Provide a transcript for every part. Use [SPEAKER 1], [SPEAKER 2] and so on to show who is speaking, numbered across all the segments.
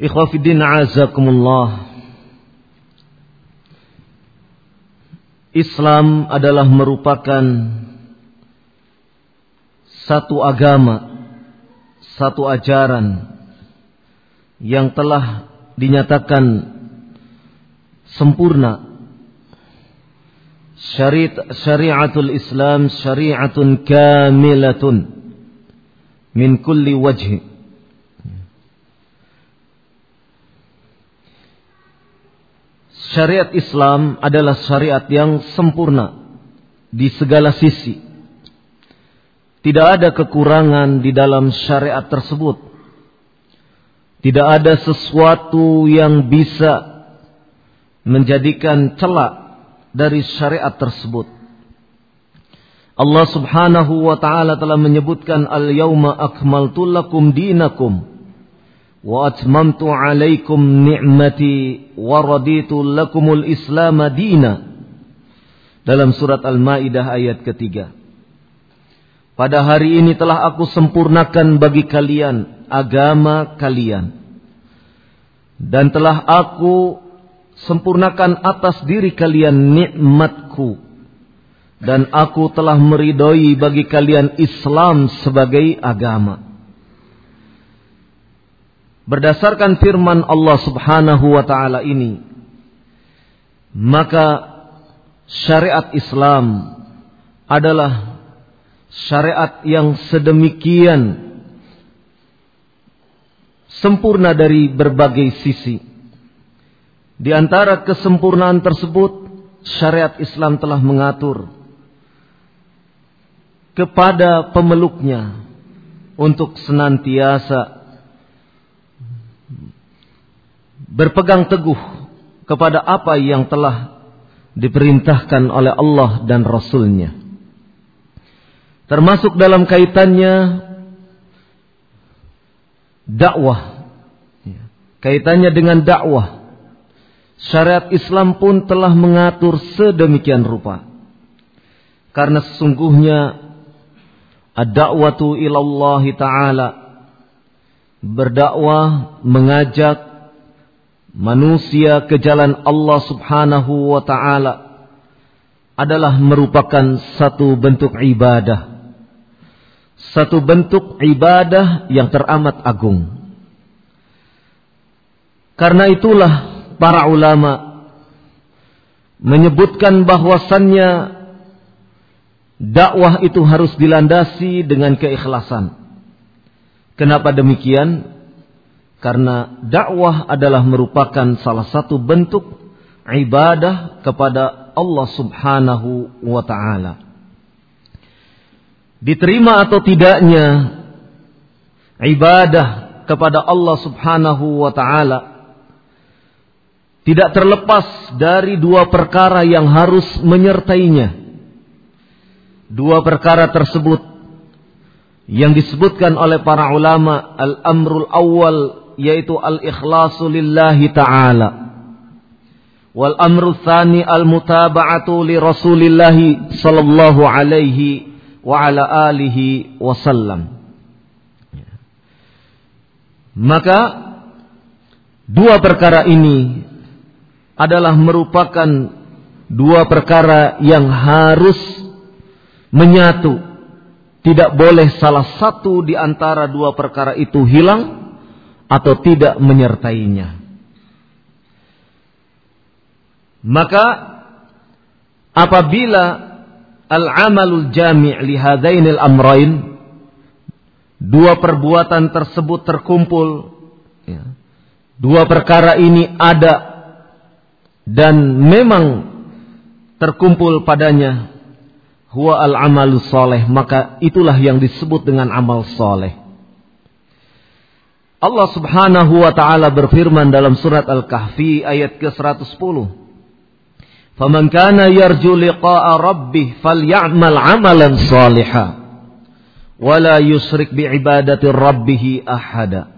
[SPEAKER 1] Ikhwafiddin azakumullah Islam adalah merupakan satu agama, satu ajaran yang telah dinyatakan sempurna. Syariat, syariatul Islam syariatun kamilatun min kulli wajhi. Syariat Islam adalah syariat yang sempurna di segala sisi. Tidak ada kekurangan di dalam syariat tersebut. Tidak ada sesuatu yang bisa menjadikan celak dari syariat tersebut. Allah Subhanahu wa taala telah menyebutkan al-yauma akmaltu lakum dinakum alaikum ni'mati wa raditu lakumul islam dina dalam surat Al-Maidah ayat ketiga. Pada hari ini telah aku sempurnakan bagi kalian agama kalian. Dan telah aku sempurnakan atas diri kalian nikmatku. Dan aku telah meridhoi bagi kalian Islam sebagai agama berdasarkan firman Allah Subhanahu wa taala ini maka syariat Islam adalah syariat yang sedemikian sempurna dari berbagai sisi. Di antara kesempurnaan tersebut syariat Islam telah mengatur kepada pemeluknya untuk senantiasa berpegang teguh kepada apa yang telah diperintahkan oleh Allah dan Rasulnya. Termasuk dalam kaitannya dakwah. Kaitannya dengan dakwah. Syariat Islam pun telah mengatur sedemikian rupa. Karena sesungguhnya ad-da'watu ilallahi ta'ala berdakwah mengajak manusia ke jalan Allah Subhanahu wa taala adalah merupakan satu bentuk ibadah. Satu bentuk ibadah yang teramat agung. Karena itulah para ulama menyebutkan bahwasannya dakwah itu harus dilandasi dengan keikhlasan. Kenapa demikian? Karena dakwah adalah merupakan salah satu bentuk ibadah kepada Allah Subhanahu wa taala. Diterima atau tidaknya ibadah kepada Allah Subhanahu wa taala tidak terlepas dari dua perkara yang harus menyertainya. Dua perkara tersebut yang disebutkan oleh para ulama al-amrul awal yaitu al-ikhlasu lillahi ta'ala wal amru tsani al mutaba'atu li Rasulillah sallallahu alaihi wa ala alihi wasallam. Maka dua perkara ini adalah merupakan dua perkara yang harus menyatu. Tidak boleh salah satu di antara dua perkara itu hilang atau tidak menyertainya. Maka apabila al-amalul jami' li hadainil amrain dua perbuatan tersebut terkumpul ya, dua perkara ini ada dan memang terkumpul padanya huwa al-amalu soleh maka itulah yang disebut dengan amal soleh Allah subhanahu wa ta'ala berfirman dalam surat Al-Kahfi ayat ke-110 Faman kana yarju liqa'a rabbih falyamal 'amalan salihan wala yusrik bi'ibadati rabbih ahada.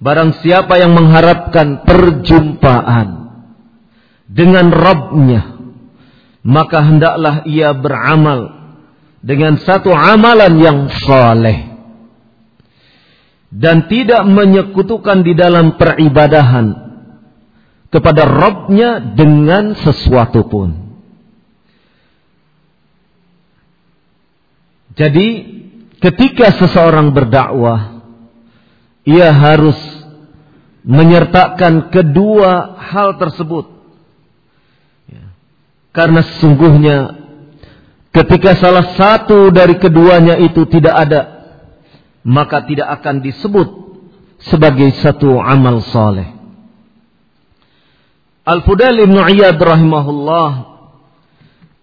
[SPEAKER 1] Barang siapa yang mengharapkan perjumpaan dengan Rabbnya, maka hendaklah ia beramal dengan satu amalan yang saleh dan tidak menyekutukan di dalam peribadahan kepada Robnya dengan sesuatu pun. Jadi ketika seseorang berdakwah, ia harus menyertakan kedua hal tersebut. Ya. Karena sesungguhnya ketika salah satu dari keduanya itu tidak ada, maka tidak akan disebut sebagai satu amal soleh. Al-Fudail Ibn Iyad rahimahullah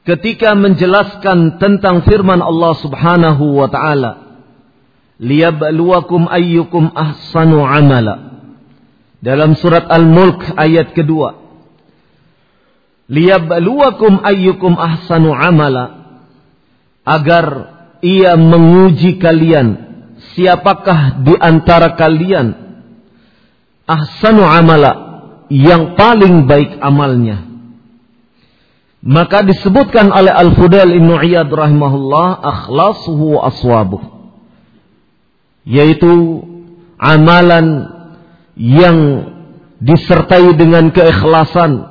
[SPEAKER 1] ketika menjelaskan tentang firman Allah Subhanahu wa taala liyabluwakum ayyukum ahsanu amala dalam surat Al-Mulk ayat kedua liyabluwakum ayyukum ahsanu amala agar ia menguji kalian siapakah di antara kalian ahsanu amala yang paling baik amalnya. Maka disebutkan oleh Al-Fudail Ibn Iyad rahimahullah akhlasuhu aswabuh. Yaitu amalan yang disertai dengan keikhlasan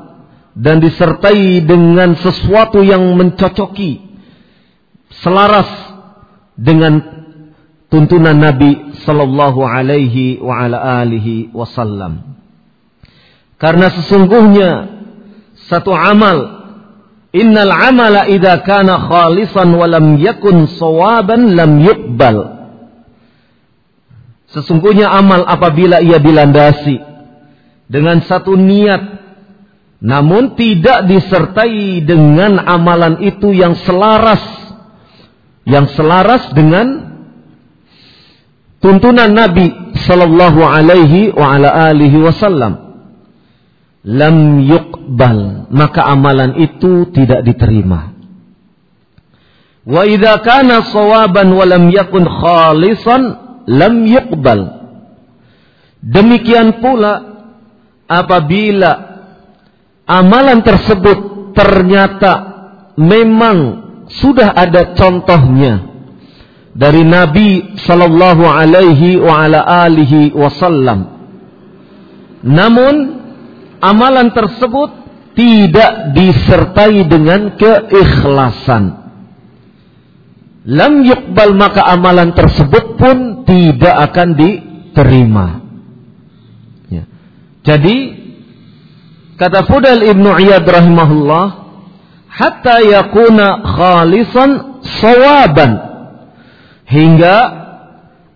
[SPEAKER 1] dan disertai dengan sesuatu yang mencocoki selaras dengan tuntunan Nabi sallallahu alaihi wa ala alihi wasallam. Karena sesungguhnya satu amal innal amala idza kana khalisan wa lam yakun sawaban lam yuqbal. Sesungguhnya amal apabila ia dilandasi dengan satu niat namun tidak disertai dengan amalan itu yang selaras yang selaras dengan tuntunan Nabi sallallahu alaihi wa ala alihi wasallam lam yuqbal maka amalan itu tidak diterima. Wa idza kana sawaban wa lam yakun khalisan lam yuqbal. Demikian pula apabila amalan tersebut ternyata memang sudah ada contohnya dari Nabi sallallahu alaihi wa ala alihi wasallam namun amalan tersebut tidak disertai dengan keikhlasan. Lam yukbal maka amalan tersebut pun tidak akan diterima. Ya. Jadi kata Fudal Ibnu Iyad rahimahullah hatta yakuna khalisan sawaban hingga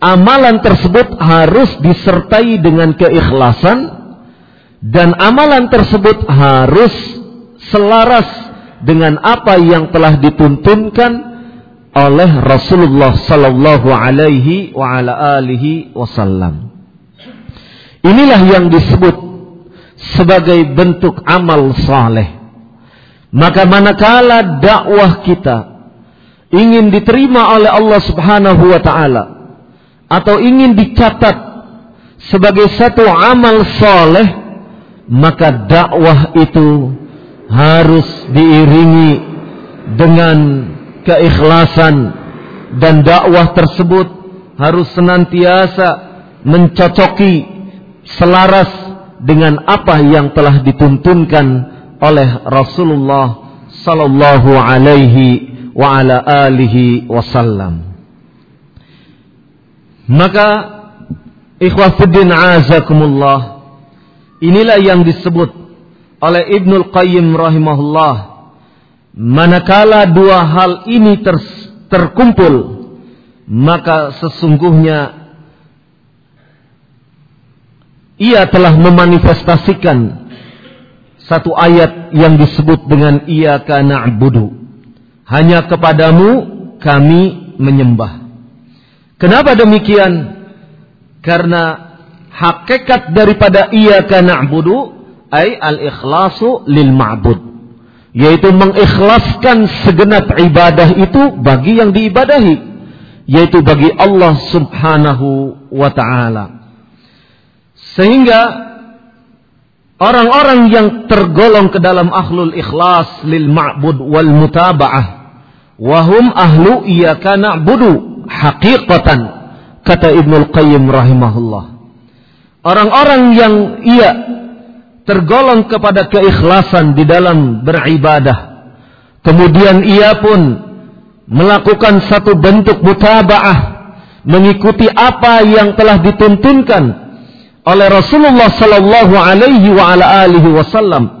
[SPEAKER 1] amalan tersebut harus disertai dengan keikhlasan dan amalan tersebut harus selaras dengan apa yang telah dituntunkan oleh Rasulullah sallallahu alaihi wa ala alihi wasallam. Inilah yang disebut sebagai bentuk amal saleh. Maka manakala dakwah kita ingin diterima oleh Allah Subhanahu wa taala atau ingin dicatat sebagai satu amal saleh maka dakwah itu harus diiringi dengan keikhlasan dan dakwah tersebut harus senantiasa mencocoki selaras dengan apa yang telah dituntunkan oleh Rasulullah sallallahu alaihi wa ala alihi wasallam. Maka ikhwah azakumullah Inilah yang disebut oleh Ibnul Qayyim rahimahullah. Manakala dua hal ini ter, terkumpul, maka sesungguhnya ia telah memanifestasikan satu ayat yang disebut dengan iyyaka na'budu. Hanya kepadamu kami menyembah. Kenapa demikian? Karena hakikat daripada iyyaka na'budu ay al-ikhlasu lil ma'bud yaitu mengikhlaskan segenap ibadah itu bagi yang diibadahi yaitu bagi Allah Subhanahu wa taala sehingga orang-orang yang tergolong ke dalam ahlul ikhlas lil ma'bud wal mutaba'ah wahum ahlu iyyaka na'budu haqiqatan kata Ibnu Qayyim rahimahullah Orang-orang yang ia tergolong kepada keikhlasan di dalam beribadah. Kemudian ia pun melakukan satu bentuk mutaba'ah. Mengikuti apa yang telah dituntunkan oleh Rasulullah sallallahu alaihi wa ala alihi wasallam.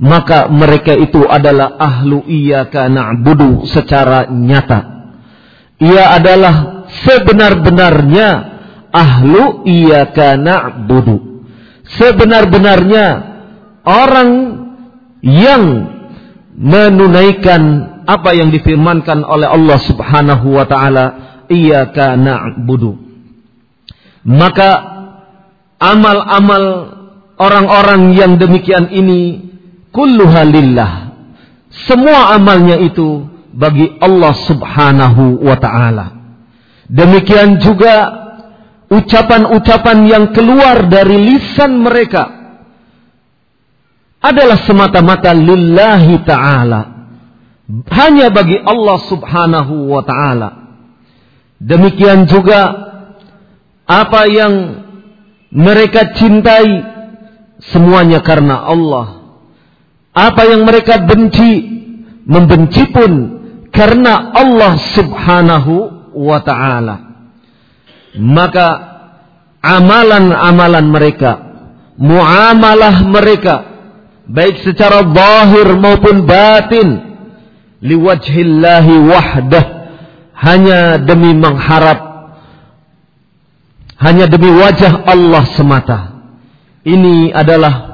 [SPEAKER 1] Maka mereka itu adalah ahlu iyyaka na'budu secara nyata. Ia adalah sebenar-benarnya ahlu iyyaka na'budu. Sebenar-benarnya orang yang menunaikan apa yang difirmankan oleh Allah Subhanahu wa taala, iyyaka na'budu. Maka amal-amal orang-orang yang demikian ini kulluha lillah. Semua amalnya itu bagi Allah Subhanahu wa taala. Demikian juga ucapan-ucapan yang keluar dari lisan mereka adalah semata-mata lillahi ta'ala. Hanya bagi Allah subhanahu wa ta'ala. Demikian juga apa yang mereka cintai semuanya karena Allah. Apa yang mereka benci, membenci pun karena Allah subhanahu wa ta'ala maka amalan-amalan mereka, muamalah mereka, baik secara zahir maupun batin, liwajhillahi wahdah, hanya demi mengharap, hanya demi wajah Allah semata. Ini adalah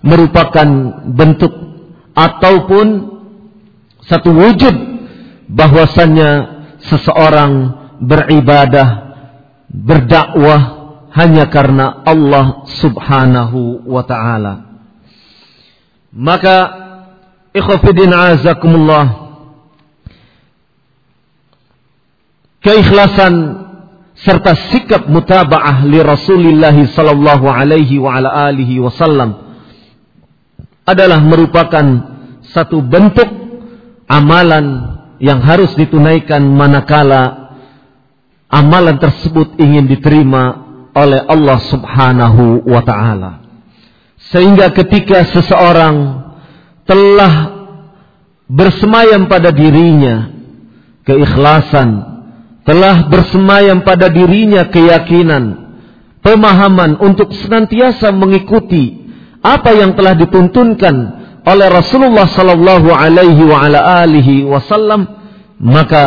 [SPEAKER 1] merupakan bentuk ataupun satu wujud bahwasannya seseorang beribadah berdakwah hanya karena Allah Subhanahu wa taala. Maka ikhwafidin azakumullah keikhlasan serta sikap mutabaah li Rasulillah sallallahu alaihi wa ala alihi wasallam adalah merupakan satu bentuk amalan yang harus ditunaikan manakala amalan tersebut ingin diterima oleh Allah Subhanahu wa taala. Sehingga ketika seseorang telah bersemayam pada dirinya keikhlasan, telah bersemayam pada dirinya keyakinan, pemahaman untuk senantiasa mengikuti apa yang telah dituntunkan oleh Rasulullah sallallahu alaihi wa ala alihi wasallam, maka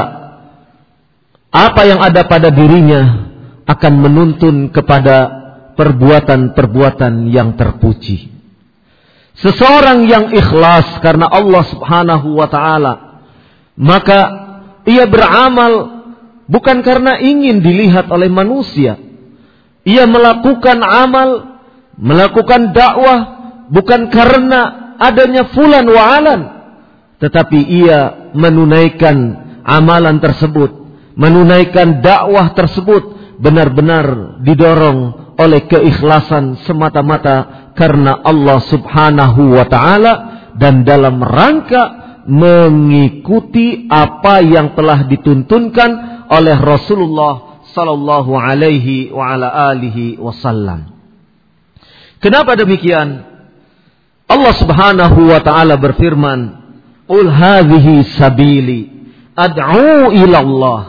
[SPEAKER 1] apa yang ada pada dirinya akan menuntun kepada perbuatan-perbuatan yang terpuji. Seseorang yang ikhlas karena Allah Subhanahu wa taala, maka ia beramal bukan karena ingin dilihat oleh manusia. Ia melakukan amal, melakukan dakwah bukan karena adanya fulan wa alan, tetapi ia menunaikan amalan tersebut, menunaikan dakwah tersebut benar-benar didorong oleh keikhlasan semata-mata karena Allah Subhanahu wa taala dan dalam rangka mengikuti apa yang telah dituntunkan oleh Rasulullah sallallahu alaihi wa ala alihi wasallam. Kenapa demikian? Allah Subhanahu wa taala berfirman, "Qul hadhihi sabili ad'u ila Allah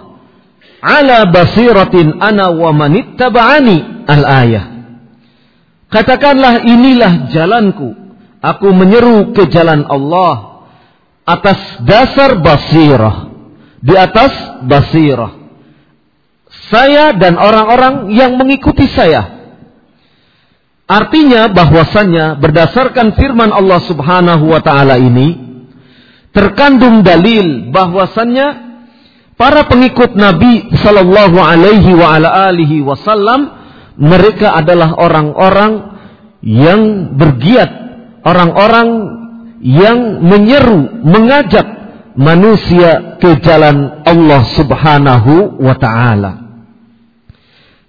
[SPEAKER 1] ala basiratin ana wa manittaba'ani." Al-ayah. Katakanlah inilah jalanku. Aku menyeru ke jalan Allah atas dasar basirah. Di atas basirah. Saya dan orang-orang yang mengikuti saya. Artinya bahwasannya berdasarkan firman Allah Subhanahu wa taala ini terkandung dalil bahwasannya para pengikut Nabi sallallahu alaihi wa ala alihi wasallam mereka adalah orang-orang yang bergiat, orang-orang yang menyeru, mengajak manusia ke jalan Allah Subhanahu wa taala.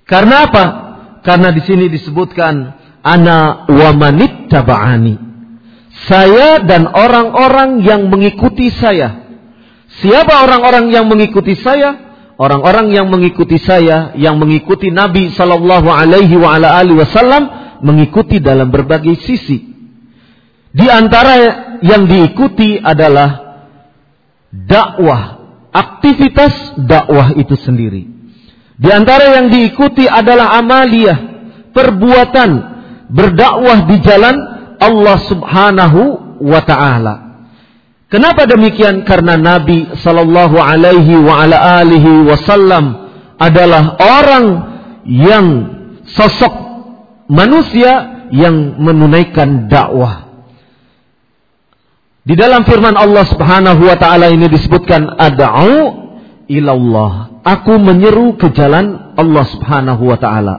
[SPEAKER 1] Karena apa? Karena di sini disebutkan ana wa manittaba'ani. Saya dan orang-orang yang mengikuti saya. Siapa orang-orang yang mengikuti saya? orang-orang yang mengikuti saya, yang mengikuti Nabi Shallallahu Alaihi Wasallam, mengikuti dalam berbagai sisi. Di antara yang diikuti adalah dakwah, aktivitas dakwah itu sendiri. Di antara yang diikuti adalah amalia, perbuatan berdakwah di jalan Allah Subhanahu wa taala. Kenapa demikian? Karena Nabi Sallallahu Alaihi wa ala alihi Wasallam adalah orang yang sosok manusia yang menunaikan dakwah. Di dalam firman Allah Subhanahu wa taala ini disebutkan ad'u ilallah. Aku menyeru ke jalan Allah Subhanahu wa taala.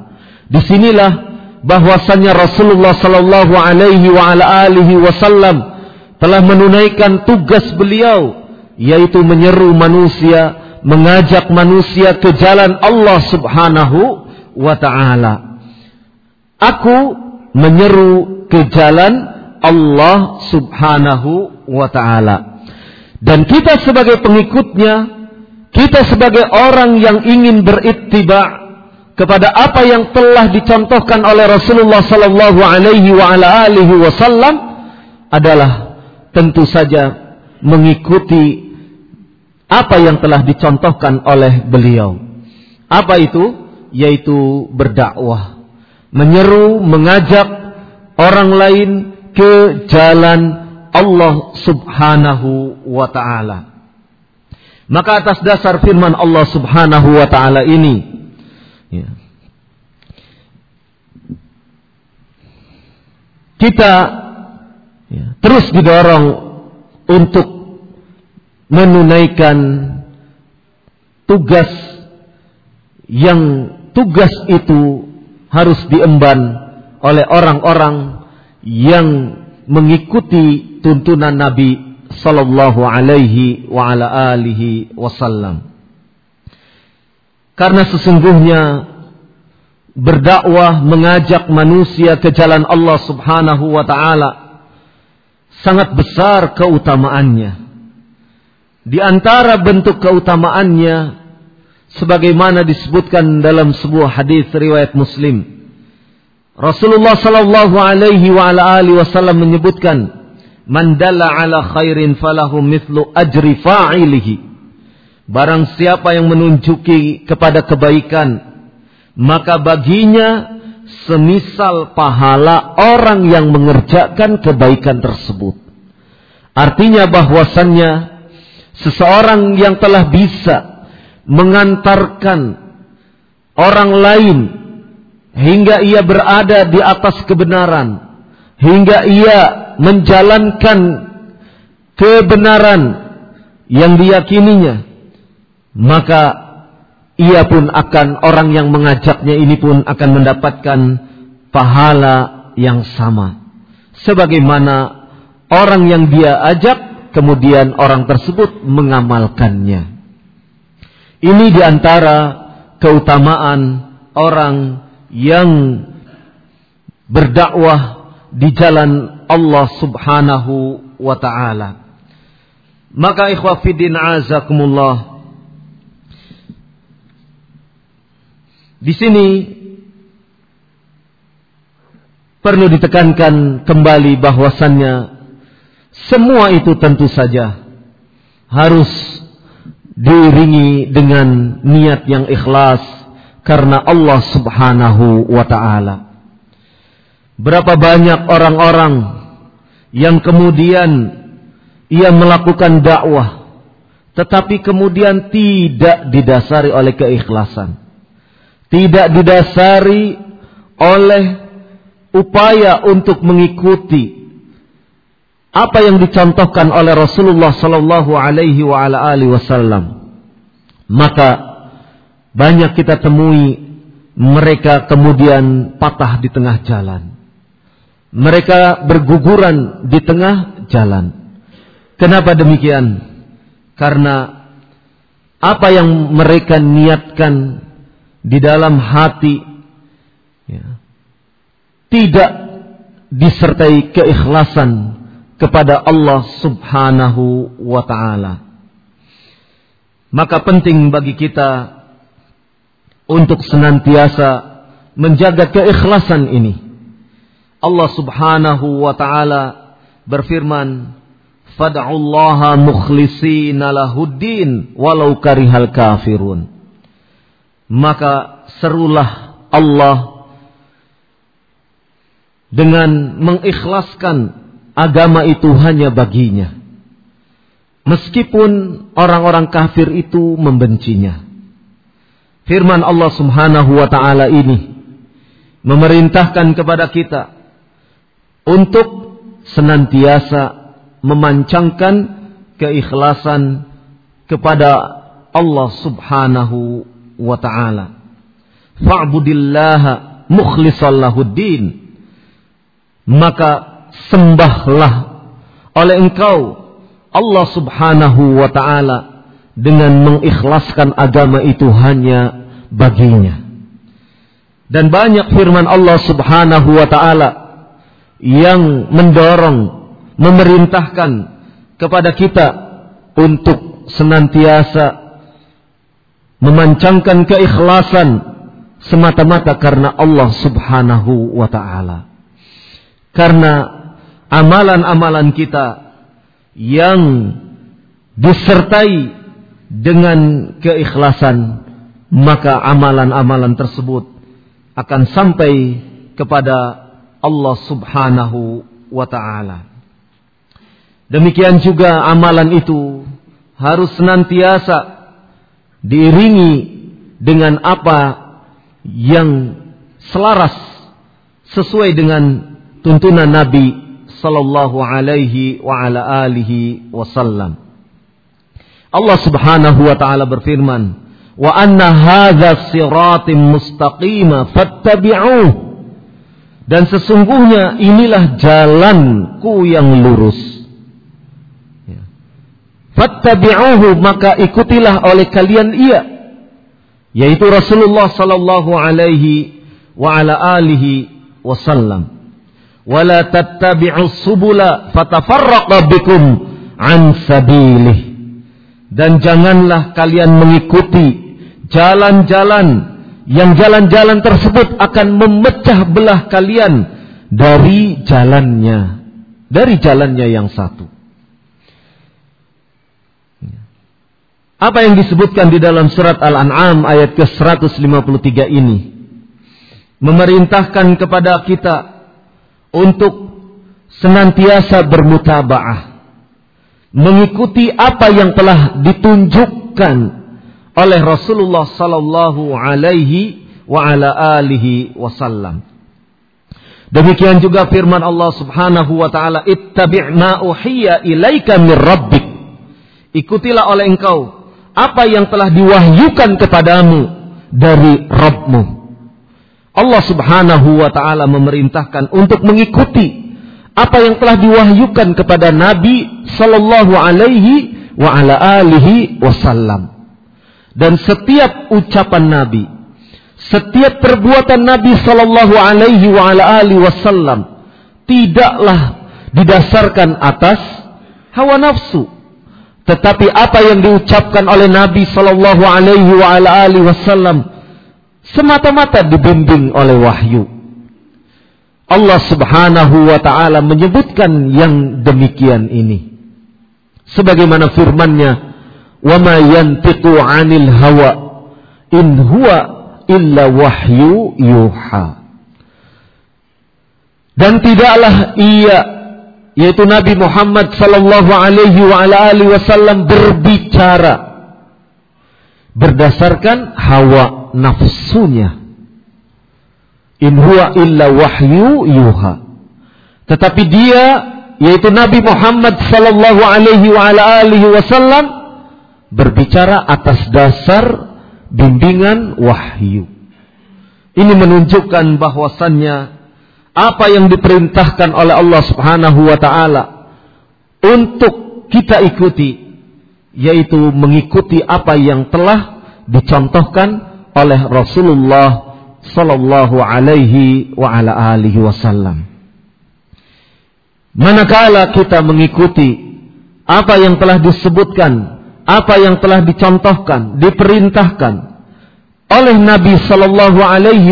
[SPEAKER 1] Di sinilah bahwasannya Rasulullah sallallahu alaihi wa ala alihi wasallam telah menunaikan tugas beliau yaitu menyeru manusia, mengajak manusia ke jalan Allah Subhanahu wa taala. Aku menyeru ke jalan Allah Subhanahu wa taala. Dan kita sebagai pengikutnya, kita sebagai orang yang ingin berittiba kepada apa yang telah dicontohkan oleh Rasulullah sallallahu alaihi wa ala alihi wasallam adalah tentu saja mengikuti apa yang telah dicontohkan oleh beliau. Apa itu? Yaitu berdakwah, menyeru, mengajak orang lain ke jalan Allah Subhanahu wa taala. Maka atas dasar firman Allah Subhanahu wa taala ini ya, kita ya, terus didorong untuk menunaikan tugas yang tugas itu harus diemban oleh orang-orang yang mengikuti tuntunan Nabi sallallahu alaihi wa ala alihi wasallam. Karena sesungguhnya berdakwah mengajak manusia ke jalan Allah Subhanahu wa taala sangat besar keutamaannya. Di antara bentuk keutamaannya sebagaimana disebutkan dalam sebuah hadis riwayat Muslim. Rasulullah sallallahu alaihi wa ala alihi wasallam menyebutkan, "Man dalla ala khairin falahu mithlu ajri fa'ilihi." Barang siapa yang menunjuki kepada kebaikan, maka baginya semisal pahala orang yang mengerjakan kebaikan tersebut. Artinya bahwasannya seseorang yang telah bisa mengantarkan orang lain hingga ia berada di atas kebenaran, hingga ia menjalankan kebenaran yang diyakininya, maka ia pun akan orang yang mengajaknya ini pun akan mendapatkan pahala yang sama. Sebagaimana orang yang dia ajak kemudian orang tersebut mengamalkannya. Ini di antara keutamaan orang yang berdakwah di jalan Allah Subhanahu wa taala. Maka ikhwah fiddin azakumullah. Di sini perlu ditekankan kembali bahwasannya semua itu tentu saja harus diiringi dengan niat yang ikhlas karena Allah Subhanahu wa taala. Berapa banyak orang-orang yang kemudian ia melakukan dakwah tetapi kemudian tidak didasari oleh keikhlasan. Tidak didasari oleh upaya untuk mengikuti apa yang dicontohkan oleh Rasulullah sallallahu alaihi wasallam. Maka banyak kita temui mereka kemudian patah di tengah jalan. Mereka berguguran di tengah jalan. Kenapa demikian? Karena apa yang mereka niatkan di dalam hati ya, tidak disertai keikhlasan kepada Allah Subhanahu wa taala. Maka penting bagi kita untuk senantiasa menjaga keikhlasan ini. Allah Subhanahu wa taala berfirman, "Fad'ullaha mukhlishina lahuddin walau karihal kafirun." Maka serulah Allah dengan mengikhlaskan agama itu hanya baginya. Meskipun orang-orang kafir itu membencinya. Firman Allah Subhanahu wa taala ini memerintahkan kepada kita untuk senantiasa memancangkan keikhlasan kepada Allah Subhanahu wa taala. Fa'budillaha mukhlishan lahuddin. Maka sembahlah oleh engkau Allah subhanahu wa ta'ala dengan mengikhlaskan agama itu hanya baginya. Dan banyak firman Allah subhanahu wa ta'ala yang mendorong, memerintahkan kepada kita untuk senantiasa memancangkan keikhlasan semata-mata karena Allah subhanahu wa ta'ala. Karena amalan-amalan kita yang disertai dengan keikhlasan maka amalan-amalan tersebut akan sampai kepada Allah Subhanahu wa taala. Demikian juga amalan itu harus senantiasa diiringi dengan apa yang selaras sesuai dengan tuntunan Nabi sallallahu alaihi wa ala alihi wasallam. Allah Subhanahu wa taala berfirman, "Wa anna hadza siratim mustaqima fattabi'uh." Dan sesungguhnya inilah jalanku yang lurus. Fattabi'uhu maka ikutilah oleh kalian ia. Yaitu Rasulullah sallallahu alaihi wa ala alihi wasallam. Wala tattabi'us subula fatafarraqa bikum an sabilih. Dan janganlah kalian mengikuti jalan-jalan yang jalan-jalan tersebut akan memecah belah kalian dari jalannya dari jalannya yang satu apa yang disebutkan di dalam surat Al-An'am ayat ke-153 ini? Memerintahkan kepada kita untuk senantiasa bermutabaah. Mengikuti apa yang telah ditunjukkan oleh Rasulullah sallallahu alaihi wa ala alihi wasallam. Demikian juga firman Allah Subhanahu wa taala, "Ittabi' ma uhiya ilaika mir rabbik." Ikutilah oleh engkau apa yang telah diwahyukan kepadamu dari Rabbmu. Allah Subhanahu wa taala memerintahkan untuk mengikuti apa yang telah diwahyukan kepada Nabi sallallahu alaihi wa ala alihi wasallam. Dan setiap ucapan Nabi, setiap perbuatan Nabi sallallahu alaihi wa ala alihi wasallam tidaklah didasarkan atas hawa nafsu, tetapi apa yang diucapkan oleh Nabi sallallahu alaihi wasallam semata-mata dibimbing oleh wahyu. Allah Subhanahu wa taala menyebutkan yang demikian ini. Sebagaimana firman-Nya, wa ma yantiqu 'anil hawa in huwa illa wahyu yuha. Dan tidaklah ia yaitu Nabi Muhammad sallallahu alaihi wa ala alihi wasallam berbicara berdasarkan hawa nafsunya. In huwa illa wahyu yuha. Tetapi dia yaitu Nabi Muhammad sallallahu alaihi wa ala alihi wasallam berbicara atas dasar bimbingan wahyu. Ini menunjukkan bahwasannya apa yang diperintahkan oleh Allah Subhanahu wa taala untuk kita ikuti yaitu mengikuti apa yang telah dicontohkan oleh Rasulullah sallallahu alaihi wa ala alihi wasallam. Manakala kita mengikuti apa yang telah disebutkan apa yang telah dicontohkan, diperintahkan oleh Nabi Sallallahu Alaihi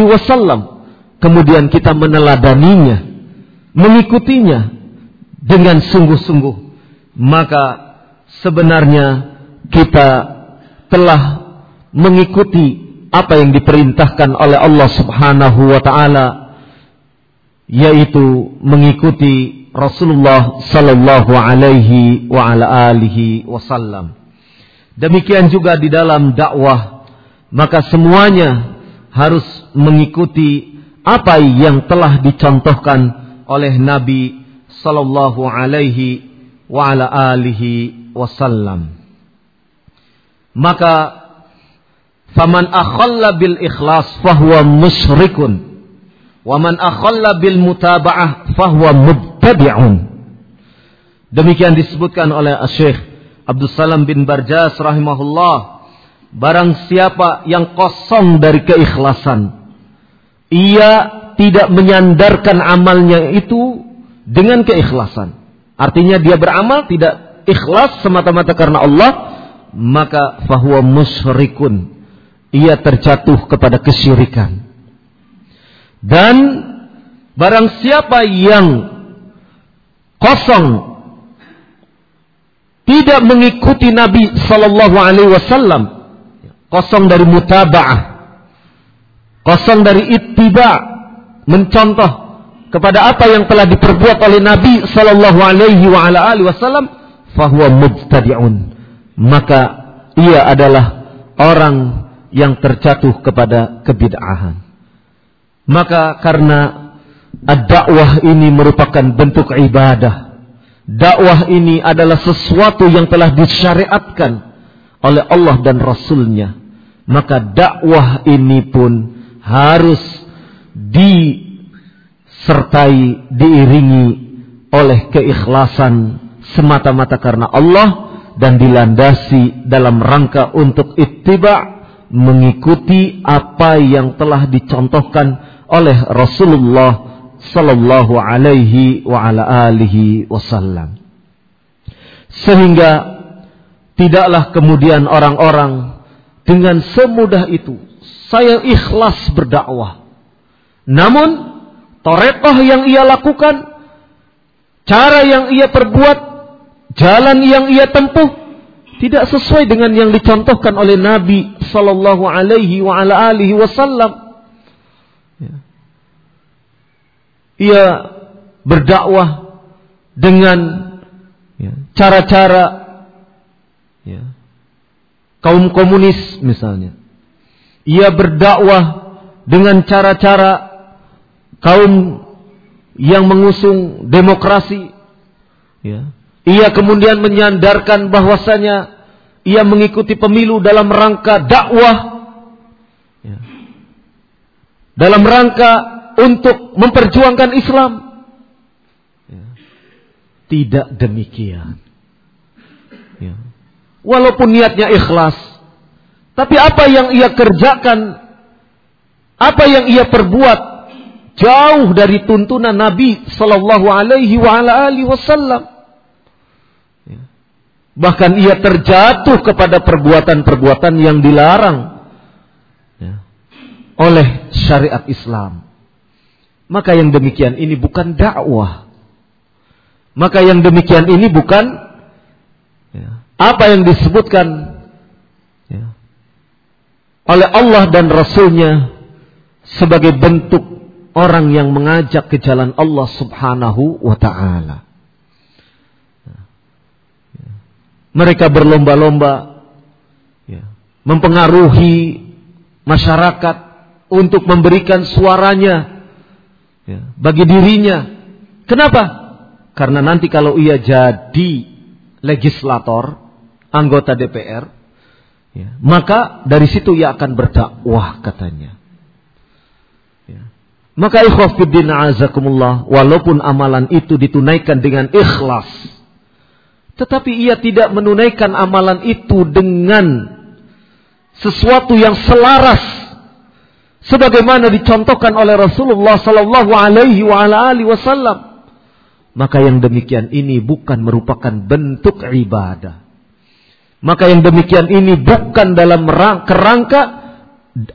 [SPEAKER 1] Wasallam, kemudian kita meneladaninya, mengikutinya dengan sungguh-sungguh, maka sebenarnya kita telah mengikuti apa yang diperintahkan oleh Allah Subhanahu wa taala yaitu mengikuti Rasulullah sallallahu alaihi wa ala alihi wasallam. Demikian juga di dalam dakwah, maka semuanya harus mengikuti apa yang telah dicontohkan oleh Nabi sallallahu alaihi wa ala alihi wasallam. Maka faman akhalla bil ikhlas fahuwa musyrikun Wa man akhalla bil mutaba'ah fahuwa mubtadi'un. Demikian disebutkan oleh Syekh Abdul Salam bin Barjas rahimahullah. Barang siapa yang kosong dari keikhlasan. Ia tidak menyandarkan amalnya itu dengan keikhlasan. Artinya dia beramal tidak ikhlas semata-mata karena Allah. Maka fahuwa musyrikun. Ia terjatuh kepada kesyirikan. Dan barang siapa yang kosong tidak mengikuti Nabi Sallallahu Alaihi Wasallam, kosong dari mutabaah, kosong dari ittiba, mencontoh kepada apa yang telah diperbuat oleh Nabi Sallallahu Alaihi Wasallam, fahuwa mubtadi'un. Maka ia adalah orang yang terjatuh kepada kebid'ahan. Maka karena dakwah ini merupakan bentuk ibadah. Dakwah ini adalah sesuatu yang telah disyariatkan oleh Allah dan Rasulnya. Maka dakwah ini pun harus disertai, diiringi oleh keikhlasan semata-mata karena Allah dan dilandasi dalam rangka untuk ittiba mengikuti apa yang telah dicontohkan oleh Rasulullah sallallahu alaihi wa ala alihi wasallam. Sehingga tidaklah kemudian orang-orang dengan semudah itu saya ikhlas berdakwah. Namun torekoh yang ia lakukan, cara yang ia perbuat, jalan yang ia tempuh tidak sesuai dengan yang dicontohkan oleh Nabi sallallahu alaihi wasallam. Ya. Ia berdakwah dengan ya, cara-cara ya, kaum komunis misalnya. Ia berdakwah dengan cara-cara kaum yang mengusung demokrasi. Ya. Ia kemudian menyandarkan bahwasanya ia mengikuti pemilu dalam rangka dakwah, ya. dalam rangka untuk memperjuangkan Islam. Ya. Tidak demikian. Ya. Walaupun niatnya ikhlas, tapi apa yang ia kerjakan, apa yang ia perbuat jauh dari tuntunan Nabi Sallallahu Alaihi Wasallam. Bahkan ia terjatuh kepada perbuatan-perbuatan yang dilarang ya, oleh syariat Islam. Maka yang demikian ini bukan dakwah. Maka yang demikian ini bukan ya, apa yang disebutkan oleh Allah dan Rasulnya sebagai bentuk orang yang mengajak ke jalan Allah Subhanahu wa taala. Mereka berlomba-lomba ya, mempengaruhi masyarakat untuk memberikan suaranya ya, bagi dirinya. Kenapa? Karena nanti kalau ia jadi legislator, anggota DPR, ya, maka dari situ ia akan berdakwah katanya. Maka ikhwafiddin azakumullah, walaupun amalan itu ditunaikan dengan ikhlas, tetapi ia tidak menunaikan amalan itu dengan sesuatu yang selaras sebagaimana dicontohkan oleh Rasulullah sallallahu alaihi wasallam. Maka yang demikian ini bukan merupakan bentuk ibadah maka yang demikian ini bukan dalam kerangka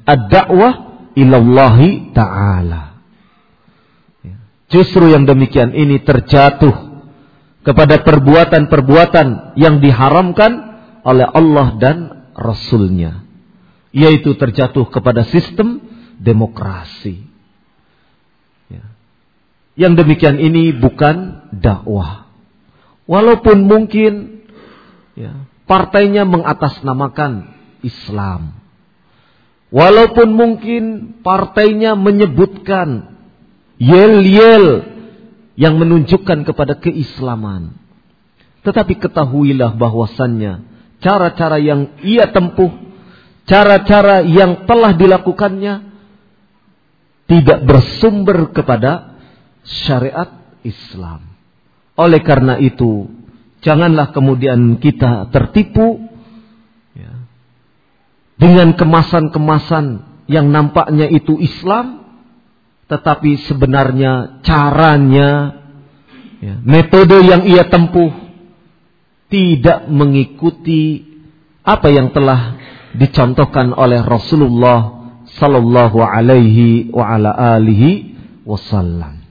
[SPEAKER 1] ad-da'wah ilallahi ta'ala Justru yang demikian ini terjatuh kepada perbuatan-perbuatan yang diharamkan oleh Allah dan Rasulnya. Yaitu terjatuh kepada sistem demokrasi. Ya. Yang demikian ini bukan dakwah. Walaupun mungkin ya, partainya mengatasnamakan Islam. Walaupun mungkin partainya menyebutkan yel-yel yang menunjukkan kepada keislaman. Tetapi ketahuilah bahwasannya cara-cara yang ia tempuh, cara-cara yang telah dilakukannya tidak bersumber kepada syariat Islam. Oleh karena itu, janganlah kemudian kita tertipu dengan kemasan-kemasan yang nampaknya itu Islam, tetapi sebenarnya caranya, ya, metode yang ia tempuh tidak mengikuti apa yang telah dicontohkan oleh Rasulullah sallallahu alaihi wasallam.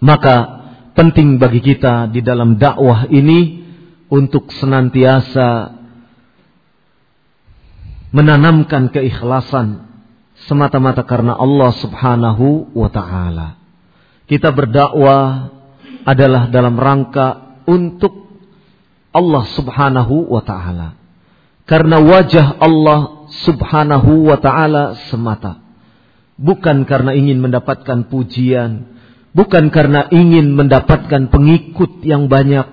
[SPEAKER 1] Maka penting bagi kita di dalam dakwah ini untuk senantiasa menanamkan keikhlasan semata-mata karena Allah Subhanahu wa taala. Kita berdakwah adalah dalam rangka untuk Allah Subhanahu wa taala. Karena wajah Allah Subhanahu wa taala semata. Bukan karena ingin mendapatkan pujian, bukan karena ingin mendapatkan pengikut yang banyak,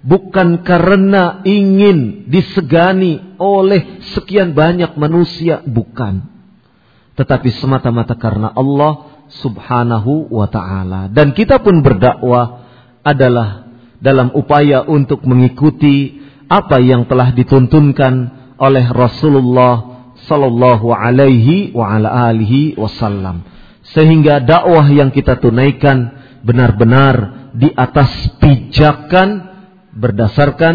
[SPEAKER 1] bukan karena ingin disegani oleh sekian banyak manusia, bukan tetapi semata-mata karena Allah Subhanahu wa taala. Dan kita pun berdakwah adalah dalam upaya untuk mengikuti apa yang telah dituntunkan oleh Rasulullah sallallahu alaihi wa ala alihi wasallam. Sehingga dakwah yang kita tunaikan benar-benar di atas pijakan berdasarkan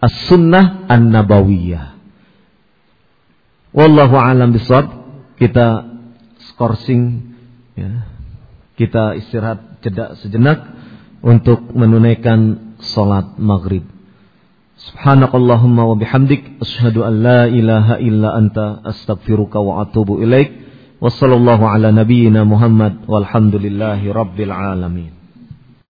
[SPEAKER 1] as-sunnah an-nabawiyah. Wallahu alam bisawab kita skorsing ya. kita istirahat jeda sejenak untuk menunaikan salat maghrib Subhanakallahumma wa bihamdik asyhadu an la ilaha illa anta astaghfiruka wa atubu ilaik wa sallallahu ala nabiyyina Muhammad walhamdulillahi rabbil alamin